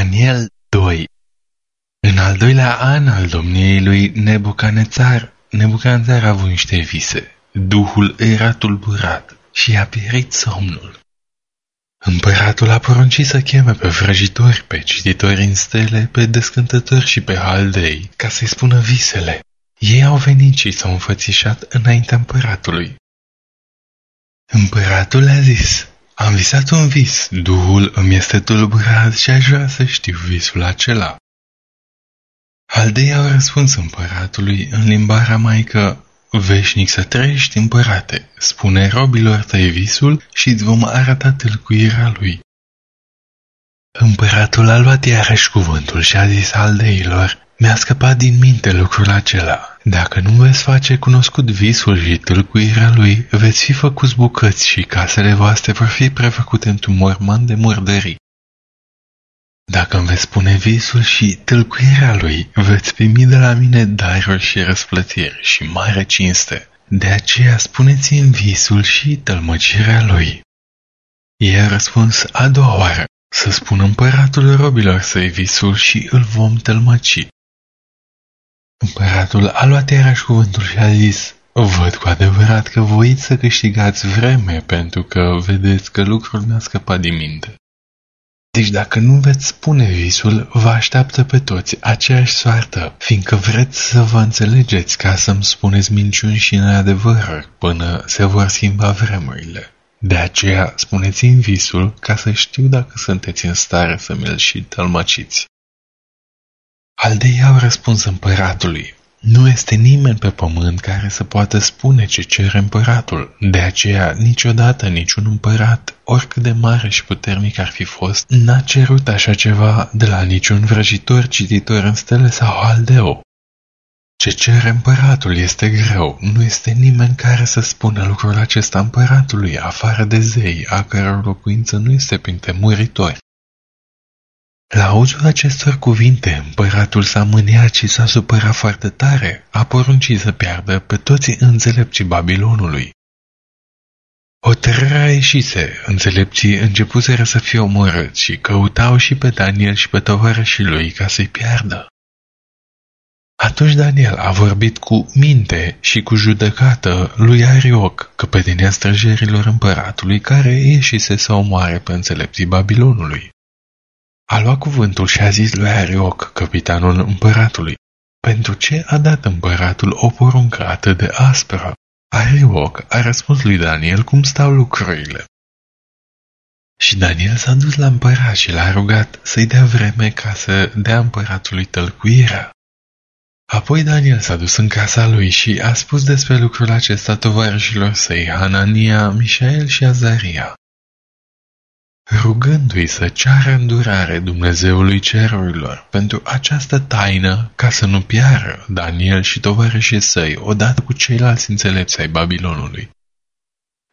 Daniel 2 În al doilea an al domniei lui Nebucanețar, Nebucanețar a avut niște vise. Duhul era tulburat și a pierit somnul. Împăratul a poruncit să cheme pe vrăjitori, pe cititori în stele, pe descântători și pe haldei, ca să-i spună visele. Ei au venit și s-au înfățișat înaintea împăratului. Împăratul a zis, am visat un vis, Duhul îmi este tulburat și aș vrea să știu visul acela. Haldei au răspuns împăratului în limba ramaică, Veșnic să trăiești, împărate, spune robilor tăi visul și îți vom arăta tâlcuirea lui. Împăratul a luat iarăși cuvântul și a zis aldeilor, mi-a scăpat din minte lucrul acela. Dacă nu veți face cunoscut visul și tâlcuirea lui, veți fi făcuți bucăți și casele voastre vor fi prefăcute într-un mormânt de murdării. Dacă îmi veți spune visul și tâlcuirea lui, veți primi de la mine daruri și răsplătiri și mare cinste. De aceea spuneți-mi visul și tălmăcirea lui. Ei a răspuns a doua oară, să spun împăratul robilor să-i visul și îl vom tălmăci. Împăratul a luat iarăși cuvântul și a zis, Văd cu adevărat că voiți să câștigați vreme pentru că vedeți că lucrul mi-a scăpat din minte. Deci dacă nu veți spune visul, vă așteaptă pe toți aceeași soartă, fiindcă vreți să vă înțelegeți ca să-mi spuneți minciuni și neadevăruri până se vor schimba vremurile. De aceea spuneți-mi visul ca să știu dacă sunteți în stare să mi-l și tălmăciți. Aldei au răspuns împăratului, nu este nimeni pe pământ care să poată spune ce cere împăratul. De aceea, niciodată niciun împărat, oricât de mare și puternic ar fi fost, n-a cerut așa ceva de la niciun vrăjitor, cititor în stele sau aldeu. Ce cere împăratul este greu, nu este nimeni care să spună lucrul acesta împăratului, afară de zei, a căror locuință nu este printre muritori. La auzul acestor cuvinte, împăratul s-a mâniat și s-a supărat foarte tare, a poruncit să piardă pe toți înțelepții Babilonului. Hotărârea ieșise, înțelepții începuseră să fie omorâți și căutau și pe Daniel și pe tovarășii lui ca să-i piardă. Atunci Daniel a vorbit cu minte și cu judecată lui Arioc, căpetenia străjerilor împăratului care ieșise să omoare pe înțelepții Babilonului. A luat cuvântul și a zis lui Arioc, capitanul împăratului, pentru ce a dat împăratul o poruncă atât de aspră? Arioc a răspuns lui Daniel cum stau lucrurile. Și Daniel s-a dus la împărat și l-a rugat să-i dea vreme ca să dea împăratului tălcuirea. Apoi Daniel s-a dus în casa lui și a spus despre lucrul acesta tovarășilor săi, Hanania, Mișael și Azaria rugându-i să ceară îndurare Dumnezeului cerurilor pentru această taină ca să nu piară Daniel și tovarășii săi odată cu ceilalți înțelepți ai Babilonului.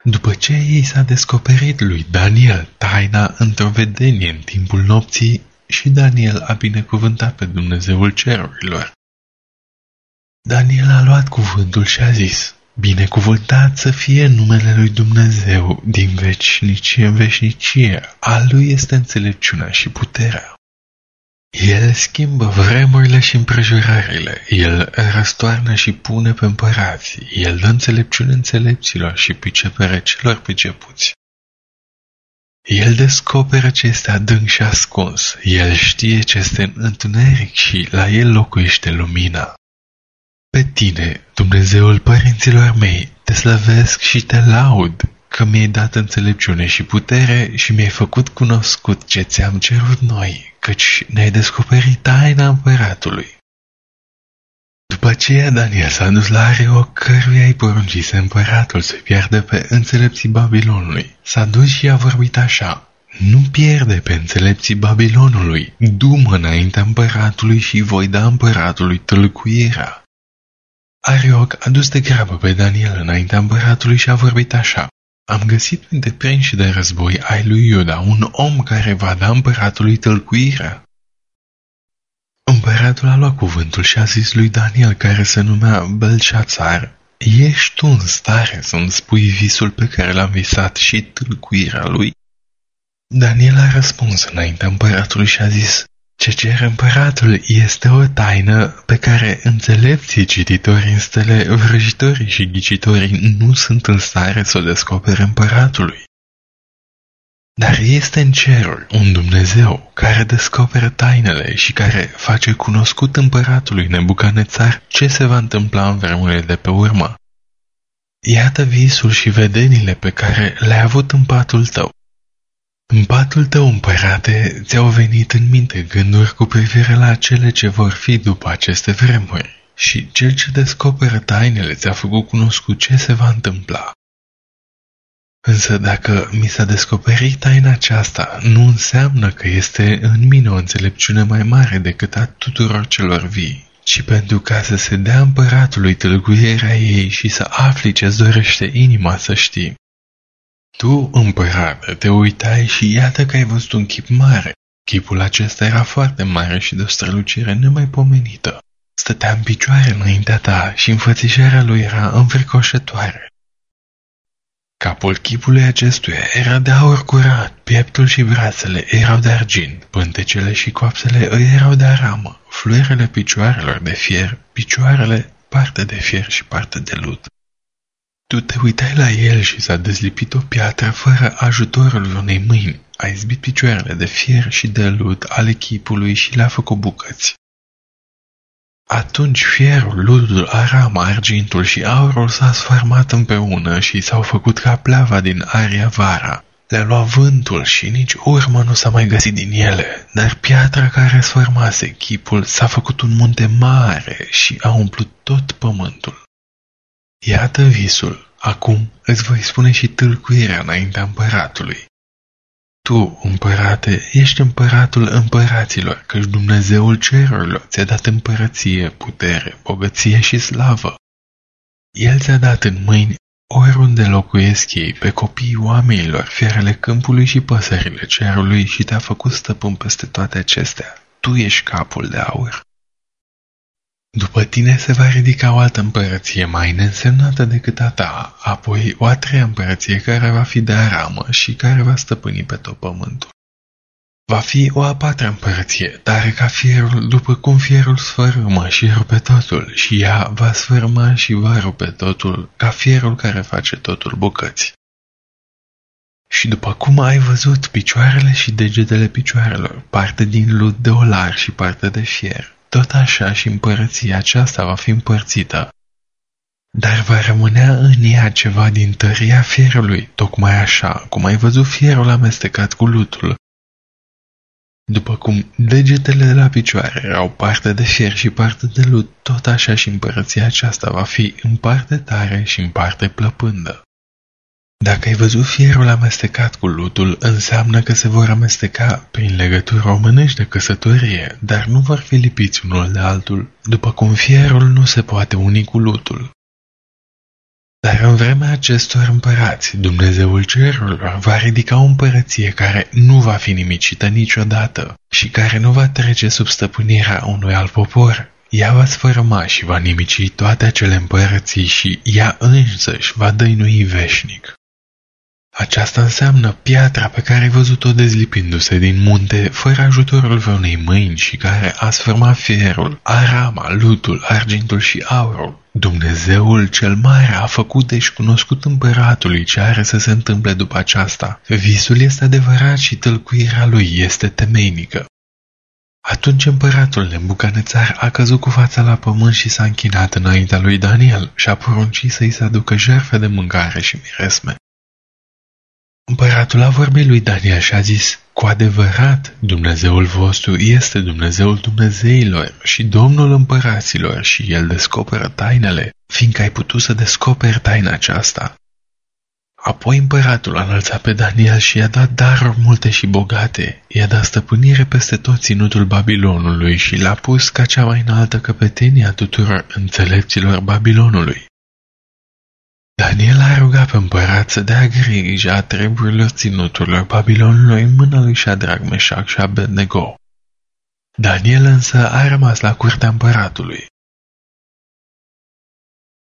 După ce ei s-a descoperit lui Daniel taina într-o vedenie în timpul nopții și Daniel a binecuvântat pe Dumnezeul cerurilor. Daniel a luat cuvântul și a zis, Binecuvântat să fie numele lui Dumnezeu din veșnicie în veșnicie. Al lui este înțelepciunea și puterea. El schimbă vremurile și împrejurările, El răstoarnă și pune pe împărați, El dă înțelepciune înțelepților și pricepere celor pricepuți. El descoperă ce este adânc și ascuns, El știe ce este în întuneric și la El locuiește lumina. Pe tine, Dumnezeul părinților mei, te slăvesc și te laud, că mi-ai dat înțelepciune și putere și mi-ai făcut cunoscut ce ți-am cerut noi, căci ne-ai descoperit taina împăratului. După aceea Daniel s-a dus la Arioc, căruia îi poruncise împăratul să pierde pe înțelepții Babilonului. S-a dus și a vorbit așa, nu pierde pe înțelepții Babilonului, du-mă înaintea împăratului și voi da împăratului tălcuirea. Arioc a dus de grabă pe Daniel înaintea împăratului și a vorbit așa. Am găsit printre prinși de război ai lui Iuda un om care va da împăratului tălcuirea. Împăratul a luat cuvântul și a zis lui Daniel, care se numea Belșațar, Ești tu în stare să-mi spui visul pe care l-am visat și tâlcuirea lui? Daniel a răspuns înaintea împăratului și a zis, Ce cer împăratul este o taină pe care înțelepții cititorii în stele, vrăjitorii și ghicitorii nu sunt în stare să o descopere împăratului. Dar este în cerul un Dumnezeu care descoperă tainele și care face cunoscut împăratului Nebucanețar ce se va întâmpla în vremurile de pe urmă. Iată visul și vedenile pe care le-ai avut în patul tău. În patul tău, împărate, ți-au venit în minte gânduri cu privire la cele ce vor fi după aceste vremuri și cel ce descoperă tainele ți-a făcut cunoscut ce se va întâmpla. Însă dacă mi s-a descoperit taina aceasta, nu înseamnă că este în mine o înțelepciune mai mare decât a tuturor celor vii, ci pentru ca să se dea împăratului tâlguierea ei și să afli ce-ți dorește inima să știi. Tu, împărate, te uitai și iată că ai văzut un chip mare. Chipul acesta era foarte mare și de o strălucire nemaipomenită. Stătea în picioare înaintea ta și înfățișarea lui era înfricoșătoare. Capul chipului acestuia era de aur curat, pieptul și brațele erau de argint, pântecele și coapsele îi erau de aramă, fluierele picioarelor de fier, picioarele parte de fier și parte de lut. Tu te uitai la el și s-a dezlipit o piatră fără ajutorul unei mâini. A izbit picioarele de fier și de lut ale chipului și le-a făcut bucăți. Atunci fierul, ludul, arama, argintul și aurul s-a sfarmat împreună și s-au făcut ca pleava din aria vara. Le-a luat vântul și nici urmă nu s-a mai găsit din ele, dar piatra care sfărmase chipul s-a făcut un munte mare și a umplut tot pământul. Iată visul, acum îți voi spune și tâlcuirea înaintea împăratului. Tu, împărate, ești împăratul împăraților, căci Dumnezeul cerurilor ți-a dat împărăție, putere, bogăție și slavă. El ți-a dat în mâini oriunde locuiesc ei, pe copiii oamenilor, fierele câmpului și păsările cerului și te-a făcut stăpân peste toate acestea. Tu ești capul de aur. După tine se va ridica o altă împărăție mai neînsemnată decât a ta, apoi o a treia împărăție care va fi de aramă și care va stăpâni pe tot pământul. Va fi o a patra împărăție, tare ca fierul, după cum fierul sfărâmă și rupe totul, și ea va sfârma și va rupe totul, ca fierul care face totul bucăți. Și după cum ai văzut picioarele și degetele picioarelor, parte din lut de olar și parte de fier, tot așa și împărăția aceasta va fi împărțită. Dar va rămânea în ea ceva din tăria fierului, tocmai așa cum ai văzut fierul amestecat cu lutul. După cum degetele de la picioare erau parte de fier și parte de lut, tot așa și împărăția aceasta va fi în parte tare și în parte plăpândă. Dacă ai văzut fierul amestecat cu lutul, înseamnă că se vor amesteca prin legături românești de căsătorie, dar nu vor fi lipiți unul de altul, după cum fierul nu se poate uni cu lutul. Dar în vremea acestor împărați, Dumnezeul cerurilor va ridica o împărăție care nu va fi nimicită niciodată și care nu va trece sub stăpânirea unui alt popor. Ea va sfărâma și va nimici toate acele împărății și ea însăși va dăinui veșnic. Aceasta înseamnă piatra pe care ai văzut-o dezlipindu-se din munte fără ajutorul vreunei mâini și care a sfârmat fierul, arama, lutul, argintul și aurul. Dumnezeul cel mare a făcut deci cunoscut împăratului ce are să se întâmple după aceasta. Visul este adevărat și tălcuirea lui este temeinică. Atunci împăratul Nebucanețar a căzut cu fața la pământ și s-a închinat înaintea lui Daniel și a poruncit să-i se aducă jertfe de mâncare și miresme. Împăratul a vorbit lui Daniel și a zis, cu adevărat, Dumnezeul vostru este Dumnezeul Dumnezeilor și Domnul împăraților și El descoperă tainele, fiindcă ai putut să descoperi taina aceasta. Apoi împăratul a înălțat pe Daniel și i-a dat daruri multe și bogate, i-a dat stăpânire peste tot ținutul Babilonului și l-a pus ca cea mai înaltă căpetenie a tuturor înțelepților Babilonului. Daniel a rugat pe împărat să dea grijă a treburilor ținuturilor Babilonului în mâna lui Shadrach, Meșac și Abednego. Daniel însă a rămas la curtea împăratului.